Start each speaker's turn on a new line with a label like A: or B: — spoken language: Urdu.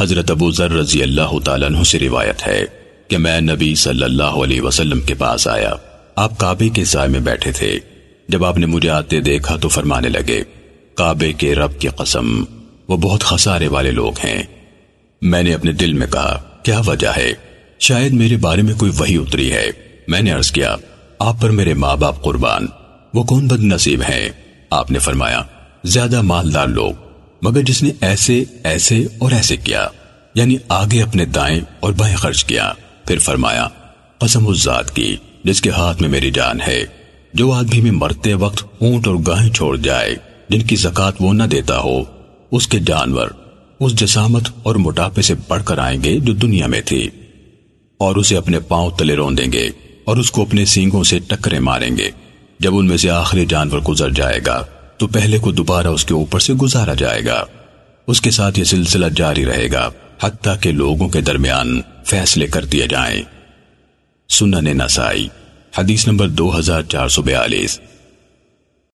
A: حضرت ابو ذر رضی اللہ تعالیٰ عنہ سے روایت ہے کہ میں نبی صلی اللہ علیہ وسلم کے پاس آیا۔ آپ کعبے کے سائے میں بیٹھے تھے۔ جب آپ نے مجھے آتے دیکھا تو فرمانے لگے، کعبے کے رب کی قسم، وہ بہت خسارے والے لوگ ہیں۔ میں نے اپنے دل میں کہا، کیا وجہ ہے؟ شاید میرے بارے میں کوئی وہی اتری ہے۔ میں نے عرض کیا، آپ پر میرے ماں باپ قربان، وہ کون بد نصیب ہیں؟ آپ نے فرمایا، زیادہ مالدار لوگ۔ مگر جس نے ایسے ایسے اور ایسے کیا یعنی آگے اپنے دائیں اور بائیں خرچ کیا، پھر فرمایا، قسم اس ذات کی جس کے ہاتھ میں میری جان ہے، جو آدمی میں مرتے وقت اونٹ اور گاہیں چھوڑ جائے، جن کی زکات وہ نہ دیتا ہو، اس کے جانور، اس جسامت اور موٹاپے سے بڑھ کر آئیں گے جو دنیا میں تھی، اور اسے اپنے پاؤں تلے رون دیں گے، اور اس کو اپنے سینگوں سے ٹکرے ماریں گے، جب ان میں سے آخری جانور گزر جائے گا۔ تو پہلے کو دوبارہ اس کے اوپر سے گزارا جائے گا۔ اس کے ساتھ یہ سلسلہ جاری رہے گا، حتیٰ کہ لوگوں کے درمیان فیصلے کر دیے جائیں۔ سنن نسائی، حدیث نمبر دو ہزار چار سو بیالیس۔